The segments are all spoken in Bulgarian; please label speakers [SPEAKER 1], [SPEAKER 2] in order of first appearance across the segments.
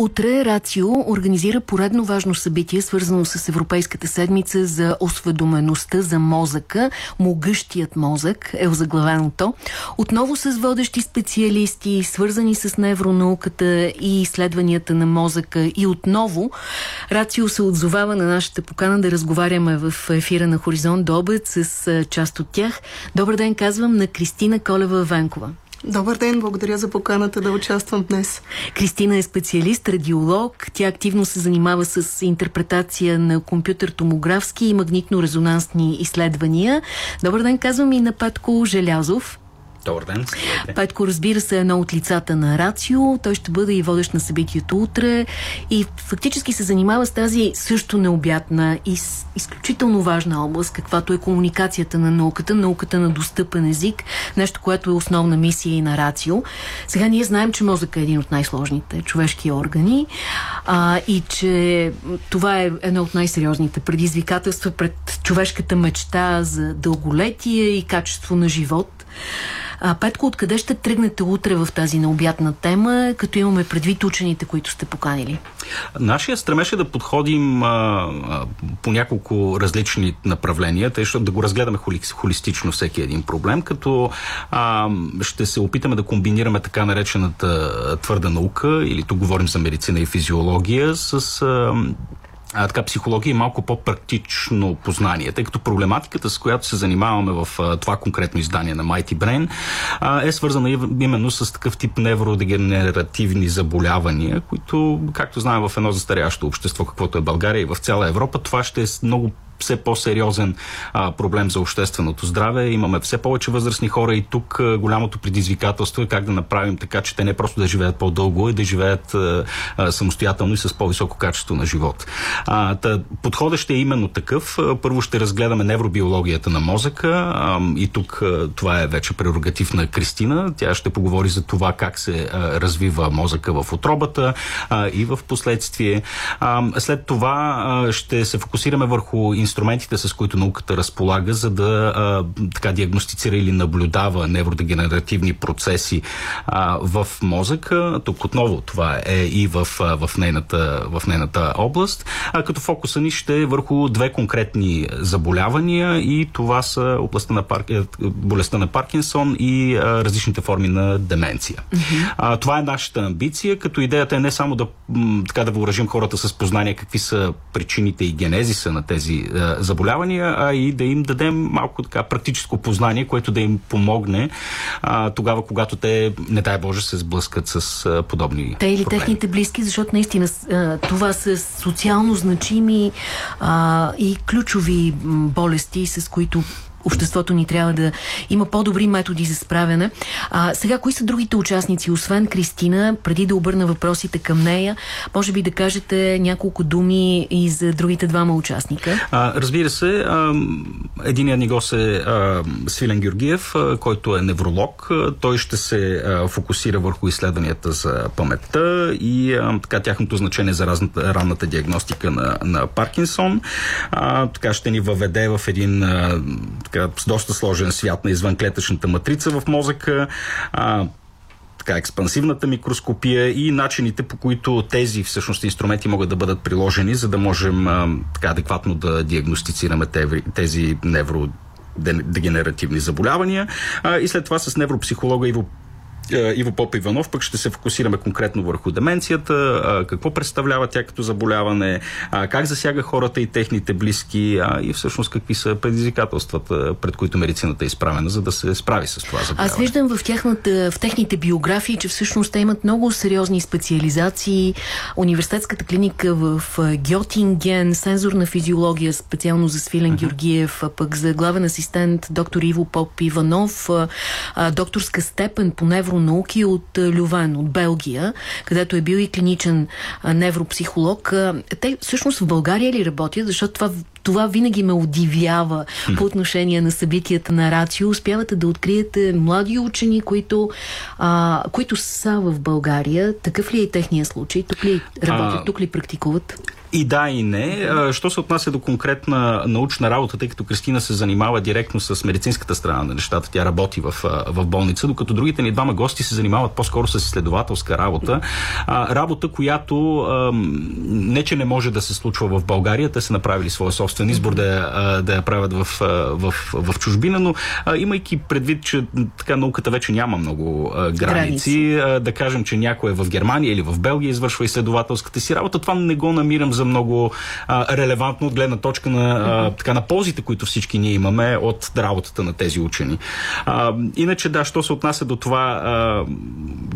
[SPEAKER 1] Утре Рацио организира поредно важно събитие, свързано с Европейската седмица за осведомеността за мозъка. Могъщият мозък е озаглавеното. Отново с водещи специалисти, свързани с невронауката и изследванията на мозъка. И отново Рацио се отзовава на нашата покана да разговаряме в ефира на Хоризонт обед с част от тях. Добър ден, казвам на Кристина Колева-Венкова.
[SPEAKER 2] Добър ден, благодаря за поканата да участвам днес.
[SPEAKER 1] Кристина е специалист, радиолог. Тя активно се занимава с интерпретация на компютър томографски и магнитно-резонансни изследвания. Добър ден, казвам и на Петко Желязов.
[SPEAKER 3] Добър ден.
[SPEAKER 1] Петко, разбира се, е едно от лицата на Рацио. Той ще бъде и водещ на събитието утре. И фактически се занимава с тази също необятна и изключително важна област, каквато е комуникацията на науката, науката на достъпен език, нещо, което е основна мисия и на Рацио. Сега ние знаем, че мозък е един от най-сложните човешки органи а, и че това е едно от най-сериозните предизвикателства пред човешката мечта за дълголетие и качество на живот. А, Петко, откъде ще тръгнете утре в тази необятна тема, като имаме предвид учените, които сте поканили?
[SPEAKER 3] Нашия стремеше да подходим а, а, по няколко различни направления, тъй да го разгледаме холи, холистично всеки един проблем, като а, ще се опитаме да комбинираме така наречената твърда наука, или тук говорим за медицина и физиология, с а, а, така, психология и малко по-практично познание, тъй като проблематиката, с която се занимаваме в а, това конкретно издание на Mighty Brain, а, е свързана именно с такъв тип невродегенеративни заболявания, които, както знаем в едно застарящо общество, каквото е България и в цяла Европа, това ще е много все по-сериозен а, проблем за общественото здраве. Имаме все повече възрастни хора и тук а, голямото предизвикателство е как да направим така, че те не просто да живеят по-дълго, а да живеят а, а, самостоятелно и с по-високо качество на живот. А, подходът ще е именно такъв. Първо ще разгледаме невробиологията на мозъка а, и тук а, това е вече прерогатив на Кристина. Тя ще поговори за това как се а, развива мозъка в отробата а, и в последствие. А, след това а, ще се фокусираме върху инструментите, с които науката разполага, за да а, така диагностицира или наблюдава невродегенеративни процеси а, в мозъка. Тук отново това е и в, а, в, нейната, в нейната област, а, като фокуса ни ще е върху две конкретни заболявания и това са областта на пар... Е, болестта на Паркинсон и а, различните форми на деменция. Mm-hmm. А, това е нашата амбиция, като идеята е не само да, така, да въоръжим хората с познание какви са причините и генезиса на тези заболявания, а и да им дадем малко така практическо познание, което да им помогне а, тогава, когато те, не дай Боже, се сблъскат с а, подобни
[SPEAKER 1] Те или
[SPEAKER 3] проблеми.
[SPEAKER 1] техните близки, защото наистина а, това са социално значими а, и ключови болести, с които обществото ни трябва да има по-добри методи за справяне. А, сега, кои са другите участници, освен Кристина, преди да обърна въпросите към нея, може би да кажете няколко думи и за другите двама участника?
[SPEAKER 3] А, разбира се, единият ни гост е а, Свилен Георгиев, а, който е невролог. А, той ще се а, фокусира върху изследванията за паметта и а, така тяхното значение за разната, ранната диагностика на, на Паркинсон. А, така ще ни въведе в един а, така, доста сложен свят на извънклетъчната матрица в мозъка. А, така, експансивната микроскопия и начините по които тези всъщност инструменти могат да бъдат приложени, за да можем а, така адекватно да диагностицираме тези невродегенеративни заболявания. А, и след това с невропсихолога Иво Иво Поп Иванов пък ще се фокусираме конкретно върху деменцията, какво представлява тя като заболяване, как засяга хората и техните близки и всъщност какви са предизвикателствата, пред които медицината е изправена, за да се справи с това заболяване.
[SPEAKER 1] Аз виждам в, тяхната, в техните биографии, че всъщност те имат много сериозни специализации. Университетската клиника в Гьотинген, сензорна физиология, специално за Свилен uh-huh. Георгиев, пък за главен асистент доктор Иво Поп Иванов, докторска степен по невро невронауки от Лювен, от Белгия, където е бил и клиничен невропсихолог. Те всъщност в България ли работят? Защото това това винаги ме удивява по отношение на събитията на Рацио. Успявате да откриете млади учени, които, а, които са в България. Такъв ли е и техния случай? Тук ли работят, а, тук ли практикуват?
[SPEAKER 3] И да, и не. Що се отнася до конкретна научна работа, тъй като Кристина се занимава директно с медицинската страна на нещата, тя работи в, в болница, докато другите ни двама гости се занимават по-скоро с изследователска работа. Работа, която не че не може да се случва в България, те са направили своя собствен избор да я, да я правят в, в, в, чужбина, но имайки предвид, че така науката вече няма много граници, граници, да кажем, че някой е в Германия или в Белгия извършва изследователската си работа, това не го намирам за много релевантно от гледна точка на, така, на ползите, които всички ние имаме от работата на тези учени. Иначе, да, що се отнася до това,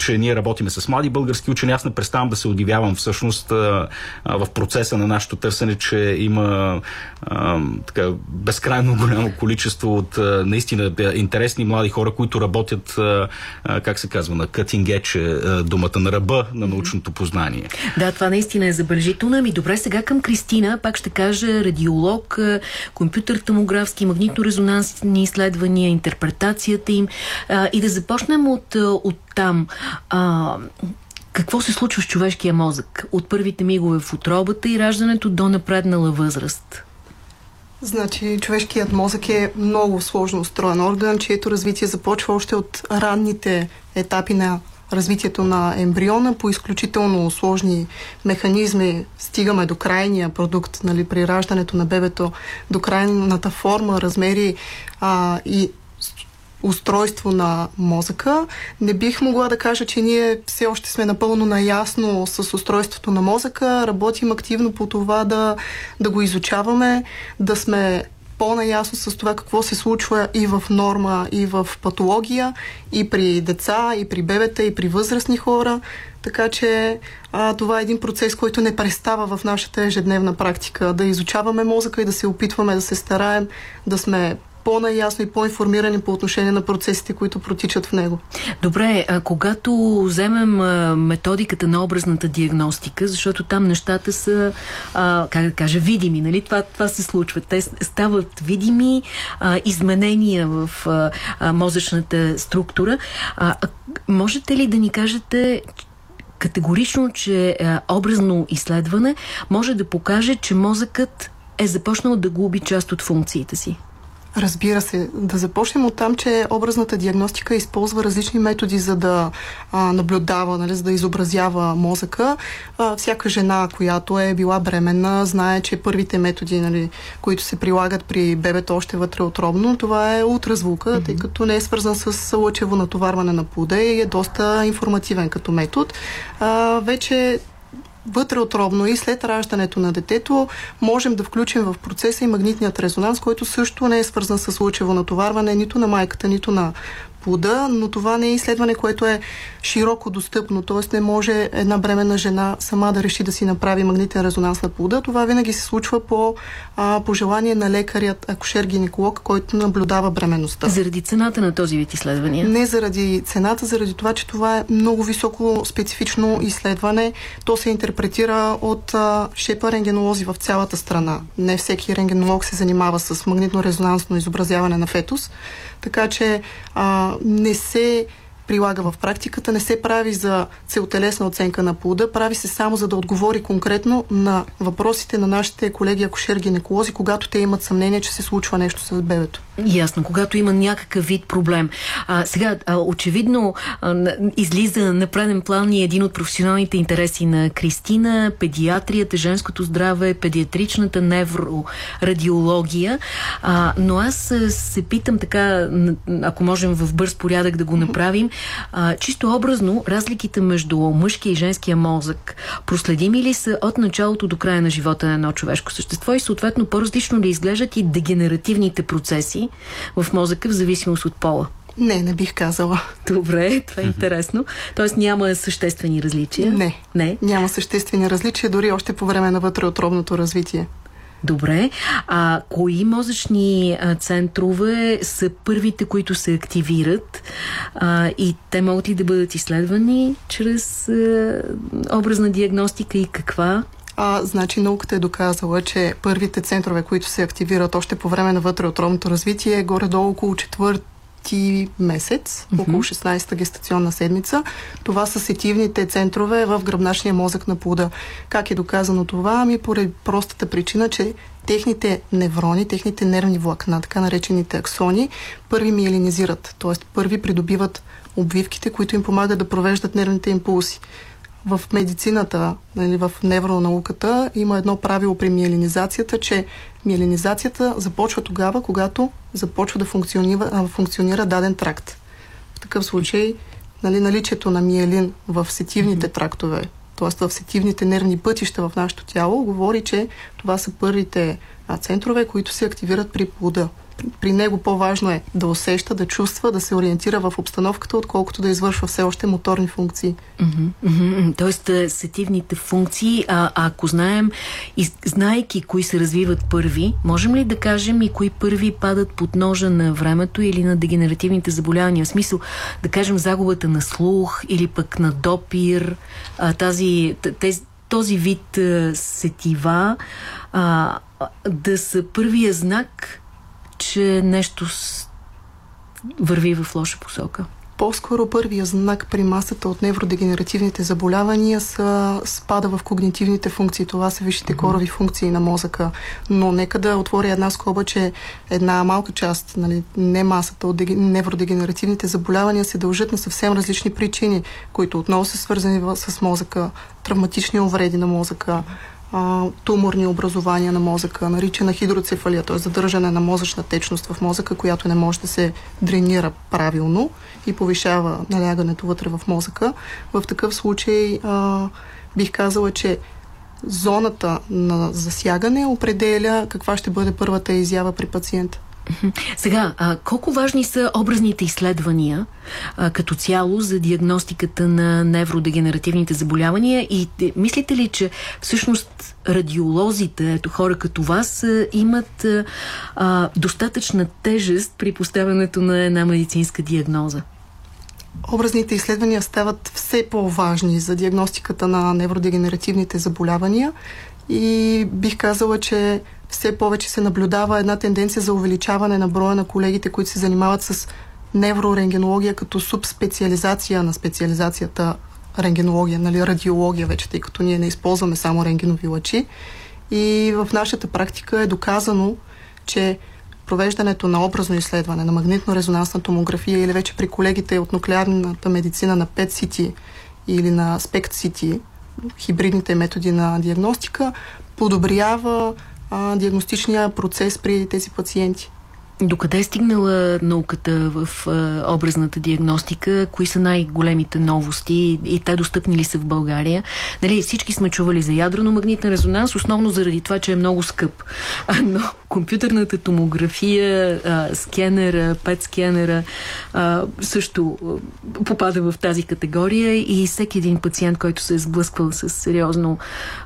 [SPEAKER 3] че ние работиме с млади български учени, аз не преставам да се удивявам всъщност а, а, в процеса на нашето търсене, че има а, така, безкрайно голямо количество от а, наистина интересни млади хора, които работят, а, а, как се казва, на cutting edge, думата на ръба на научното познание.
[SPEAKER 1] Да, това наистина е забележително. Ами добре, сега към Кристина, пак ще кажа радиолог, компютър томографски, магнитно-резонансни изследвания, интерпретацията им. А, и да започнем от, от там. А, какво се случва с човешкия мозък от първите мигове в отробата и раждането до напреднала възраст?
[SPEAKER 2] Значи, човешкият мозък е много сложно устроен орган, чието развитие започва още от ранните етапи на развитието на ембриона по изключително сложни механизми стигаме до крайния продукт, нали, при раждането на бебето, до крайната форма, размери а, и устройство на мозъка. Не бих могла да кажа, че ние все още сме напълно наясно с устройството на мозъка. Работим активно по това да, да го изучаваме, да сме по-наясно с това какво се случва и в норма, и в патология, и при деца, и при бебета, и при възрастни хора. Така че а, това е един процес, който не престава в нашата ежедневна практика. Да изучаваме мозъка и да се опитваме да се стараем да сме по-наясно и по-информирани по отношение на процесите, които протичат в него.
[SPEAKER 1] Добре, а когато вземем методиката на образната диагностика, защото там нещата са, а, как да кажа, видими, нали? Това, това се случва. Те стават видими а, изменения в а, мозъчната структура. А, можете ли да ни кажете, категорично, че а, образно изследване може да покаже, че мозъкът е започнал да губи част от функциите си?
[SPEAKER 2] Разбира се. Да започнем от там, че образната диагностика използва различни методи за да а, наблюдава, нали, за да изобразява мозъка. А, всяка жена, която е била бременна, знае, че първите методи, нали, които се прилагат при бебето още вътре отробно, това е ултразвука, mm-hmm. тъй като не е свързан с лъчево натоварване на плода и е доста информативен като метод. А, вече вътреотробно и след раждането на детето можем да включим в процеса и магнитният резонанс, който също не е свързан с лъчево натоварване нито на майката, нито на плода, но това не е изследване, което е широко достъпно, т.е. не може една бременна жена сама да реши да си направи магнитен резонанс на плода. Това винаги се случва по а, пожелание на лекарят, акушер-гинеколог, който наблюдава бременността.
[SPEAKER 1] Заради цената на този вид изследвания?
[SPEAKER 2] Не заради цената, заради това, че това е много високо специфично изследване. То се интерпретира от а, шепа рентгенолози в цялата страна. Не всеки рентгенолог се занимава с магнитно-резонансно изобразяване на фетус. Така че а, не се прилага в практиката, не се прави за целотелесна оценка на плода, прави се само за да отговори конкретно на въпросите на нашите колеги акушер-гинеколози, когато те имат съмнение, че се случва нещо с бебето.
[SPEAKER 1] Ясно, когато има някакъв вид проблем. А, сега, а, очевидно, а, излиза на преден план и един от професионалните интереси на Кристина, педиатрията, женското здраве, педиатричната неврорадиология. А, но аз се питам така, ако можем в бърз порядък да го направим, а, чисто образно, разликите между мъжкия и женския мозък проследими ли са от началото до края на живота на едно човешко същество и съответно по-различно ли изглеждат и дегенеративните процеси в мозъка в зависимост от пола?
[SPEAKER 2] Не, не бих казала.
[SPEAKER 1] Добре, това е интересно. Тоест няма съществени различия?
[SPEAKER 2] Не. Не. Няма съществени различия, дори още по време на вътреотробното развитие.
[SPEAKER 1] Добре. А кои мозъчни центрове са първите, които се активират а, и те могат ли да бъдат изследвани чрез а, образна диагностика и каква?
[SPEAKER 2] А, значи науката е доказала, че първите центрове, които се активират още по време на вътреотробното развитие, е горе-долу около четвърт месец, mm-hmm. около 16-та гестационна седмица. Това са сетивните центрове в гръбначния мозък на плода. Как е доказано това? Ами поради простата причина, че техните неврони, техните нервни влакна, така наречените аксони, първи миелинизират, т.е. първи придобиват обвивките, които им помагат да провеждат нервните импулси. В медицината, нали, в невронауката има едно правило при миелинизацията, че миелинизацията започва тогава, когато започва да функционира, функционира даден тракт. В такъв случай нали, наличието на миелин в сетивните трактове, т.е. в сетивните нервни пътища в нашето тяло, говори, че това са първите центрове, които се активират при плода при него по-важно е да усеща, да чувства, да се ориентира в обстановката, отколкото да извършва все още моторни функции.
[SPEAKER 1] Mm-hmm. Тоест, е, сетивните функции, а, ако знаем, и, знаеки кои се развиват първи, можем ли да кажем и кои първи падат под ножа на времето или на дегенеративните заболявания? В смисъл, да кажем, загубата на слух или пък на допир, а, тази, тези, този вид а, сетива, а, да са първия знак че нещо върви в лоша посока?
[SPEAKER 2] По-скоро първия знак при масата от невродегенеративните заболявания са спада в когнитивните функции. Това са висшите корови функции на мозъка. Но нека да отворя една скоба, че една малка част, нали, не масата от невродегенеративните заболявания се дължат на съвсем различни причини, които отново са свързани с мозъка, травматични увреди на мозъка, а, туморни образования на мозъка, наричана хидроцефалия, т.е. задържане на мозъчна течност в мозъка, която не може да се дренира правилно и повишава налягането вътре в мозъка. В такъв случай а, бих казала, че зоната на засягане определя каква ще бъде първата изява при пациента.
[SPEAKER 1] Сега, а, колко важни са образните изследвания а, като цяло за диагностиката на невродегенеративните заболявания и мислите ли, че всъщност радиолозите, ето хора като вас, а, имат а, достатъчна тежест при поставянето на една медицинска диагноза?
[SPEAKER 2] Образните изследвания стават все по-важни за диагностиката на невродегенеративните заболявания и бих казала, че все повече се наблюдава една тенденция за увеличаване на броя на колегите, които се занимават с неврорентгенология като субспециализация на специализацията рентгенология, нали, радиология вече, тъй като ние не използваме само рентгенови лъчи. И в нашата практика е доказано, че провеждането на образно изследване, на магнитно-резонансна томография или вече при колегите от нуклеарната медицина на PET-CT или на SPECT-CT, хибридните методи на диагностика, подобрява а, диагностичния процес при тези пациенти.
[SPEAKER 1] Докъде е стигнала науката в а, образната диагностика? Кои са най-големите новости и те достъпни ли са в България? Нали, всички сме чували за ядрено-магнитен резонанс, основно заради това, че е много скъп. А, но компютърната томография, а, скенера, пет скенера а, също а, попада в тази категория и всеки един пациент, който се е сблъсквал с сериозно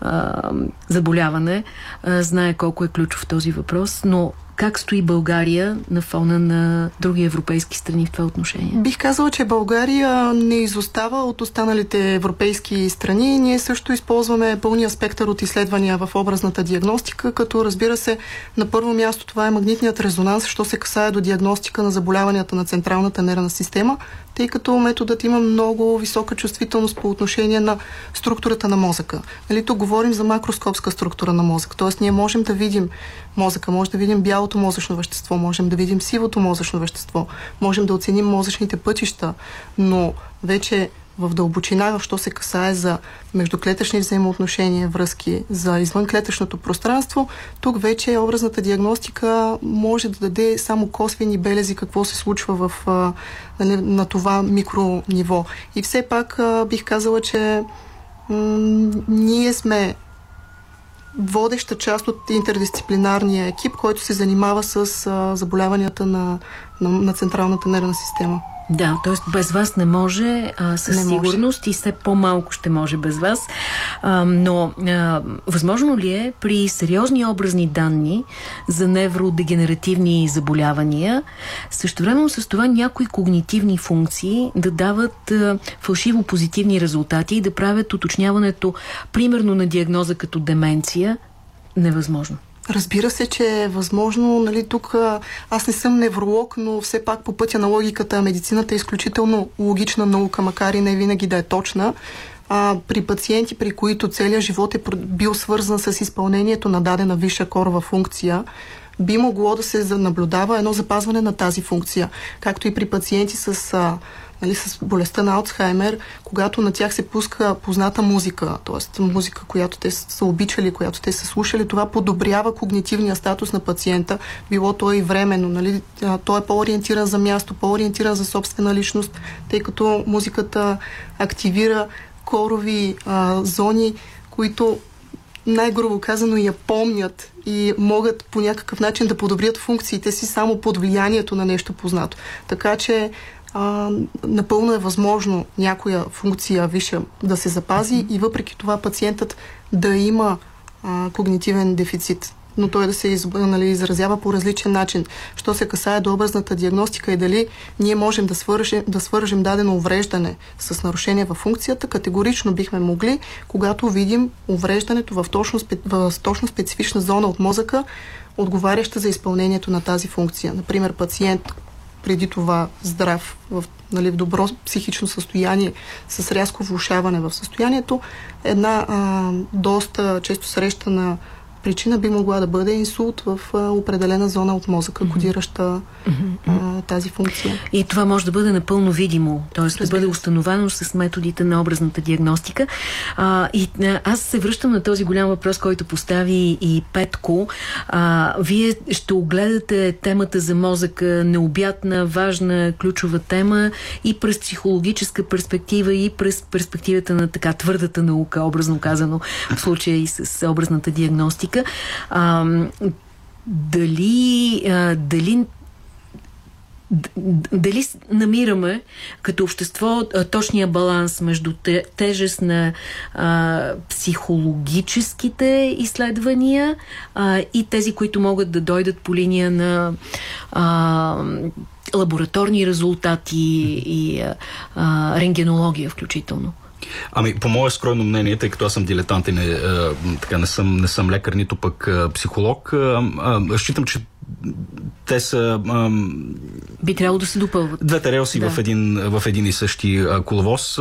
[SPEAKER 1] а, заболяване, а, знае колко е ключов този въпрос, но как стои България на фона на други европейски страни в това отношение?
[SPEAKER 2] Бих казала, че България не изостава от останалите европейски страни. Ние също използваме пълния спектър от изследвания в образната диагностика, като разбира се, на първо място това е магнитният резонанс, що се касае до диагностика на заболяванията на централната нервна система, тъй като методът има много висока чувствителност по отношение на структурата на мозъка. Нали, тук говорим за макроскопска структура на мозъка, т.е. ние можем да видим мозъка, може да видим бялото мозъчно вещество, можем да видим сивото мозъчно вещество, можем да оценим мозъчните пътища, но вече в дълбочина, в що се касае за междуклетъчни взаимоотношения, връзки, за извънклетъчното пространство, тук вече образната диагностика може да даде само косвени белези какво се случва в, нали, на това микрониво. И все пак бих казала, че м- ние сме водеща част от интердисциплинарния екип, който се занимава с а, заболяванията на, на, на централната нервна система.
[SPEAKER 1] Да, т.е. без вас не може, а, със не сигурност може. и все по-малко ще може без вас. А, но а, възможно ли е при сериозни образни данни за невродегенеративни заболявания, също време с това някои когнитивни функции да дават а, фалшиво позитивни резултати и да правят уточняването, примерно на диагноза като деменция, невъзможно?
[SPEAKER 2] Разбира се, че е възможно. Нали, тук аз не съм невролог, но все пак по пътя на логиката медицината е изключително логична наука, макар и не винаги да е точна. А, при пациенти, при които целият живот е бил свързан с изпълнението на дадена висша корова функция, би могло да се наблюдава едно запазване на тази функция. Както и при пациенти с а, нали, с болестта на Алцхаймер, когато на тях се пуска позната музика, т.е. музика, която те са обичали, която те са слушали, това подобрява когнитивния статус на пациента, било то и временно. Нали? Той е по-ориентиран за място, по-ориентиран за собствена личност, тъй като музиката активира корови а, зони, които най-грубо казано я помнят и могат по някакъв начин да подобрят функциите си само под влиянието на нещо познато. Така че а, напълно е възможно някоя функция виша да се запази mm-hmm. и въпреки това пациентът да има а, когнитивен дефицит но той да се из, нали, изразява по различен начин. Що се касае до образната диагностика и дали ние можем да свържем, да свържем дадено увреждане с нарушение във функцията, категорично бихме могли, когато видим увреждането в точно, в точно специфична зона от мозъка, отговаряща за изпълнението на тази функция. Например, пациент, преди това здрав, в, нали, в добро психично състояние, с рязко влушаване в състоянието, една а, доста често срещана причина би могла да бъде инсулт в а, определена зона от мозъка, кодираща а, тази функция.
[SPEAKER 1] И това може да бъде напълно видимо, т.е. да бъде установено с методите на образната диагностика. А, и а, аз се връщам на този голям въпрос, който постави и Петко. А, вие ще огледате темата за мозъка, необятна, важна, ключова тема и през психологическа перспектива, и през перспективата на така твърдата наука, образно казано, в случая и с образната диагностика политика. А, дали, а, дали дали намираме като общество точния баланс между тежест на а, психологическите изследвания а, и тези, които могат да дойдат по линия на а, лабораторни резултати и а, рентгенология включително?
[SPEAKER 3] Ами, по мое скромно мнение, тъй като аз съм дилетант и не, а, така, не, съм, не съм лекар, нито пък а, психолог, а, а, считам, че те са... Ам,
[SPEAKER 1] Би трябвало да се допълват.
[SPEAKER 3] Двете релси да. в, един, в един и същи коловоз,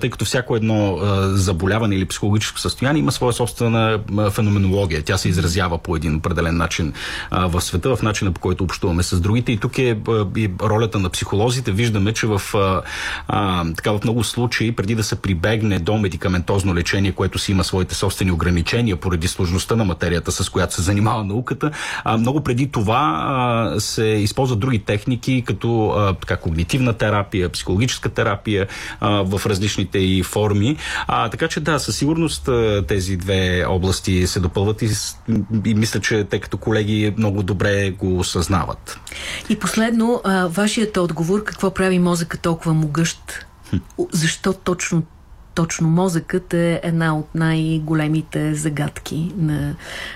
[SPEAKER 3] тъй като всяко едно заболяване или психологическо състояние има своя собствена феноменология. Тя се изразява по един определен начин в света, в начина по който общуваме с другите. И тук е и ролята на психолозите. Виждаме, че в, а, така, в много случаи, преди да се прибегне до медикаментозно лечение, което си има своите собствени ограничения поради сложността на материята, с която се занимава науката, а, много преди това а, се използват други техники, като а, така, когнитивна терапия, психологическа терапия а, в различните и форми. А, така че да, със сигурност тези две области се допълват и, и мисля, че те като колеги много добре го осъзнават.
[SPEAKER 1] И последно, а, вашият отговор, какво прави мозъка толкова могъщ? Защо точно точно мозъкът е една от най-големите загадки на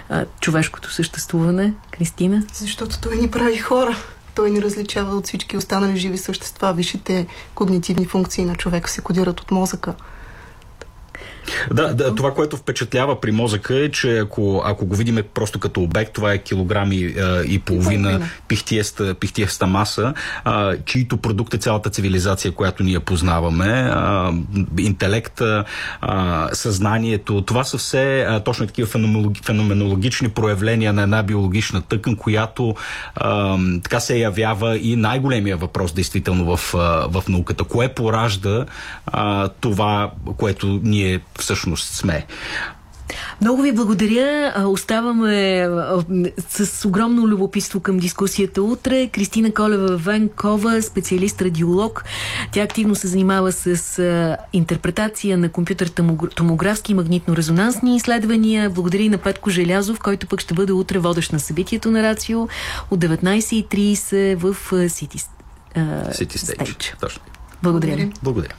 [SPEAKER 1] а, човешкото съществуване. Кристина?
[SPEAKER 2] Защото той ни прави хора. Той ни различава от всички останали живи същества. Висшите когнитивни функции на човека се кодират от мозъка.
[SPEAKER 3] Да, да, това, което впечатлява при мозъка е, че ако, ако го видиме просто като обект, това е килограми а, и половина пихтиеста, пихтиеста маса, а, чието продукт е цялата цивилизация, която ние познаваме, а, интелекта, а, съзнанието, това са все а, точно такива феноменологични проявления на една биологична тъкан, която а, така се явява и най-големия въпрос действително в, а, в науката. Кое поражда а, това, което ние всъщност сме.
[SPEAKER 1] Много ви благодаря. Оставаме с огромно любопитство към дискусията утре. Кристина Колева Венкова, специалист радиолог. Тя активно се занимава с интерпретация на компютър томографски и магнитно-резонансни изследвания. Благодаря и на Петко Желязов, който пък ще бъде утре водещ на събитието на Рацио от 19.30 в City,
[SPEAKER 3] City Stage. Stage. Точно.
[SPEAKER 1] Благодаря.
[SPEAKER 3] Благодаря.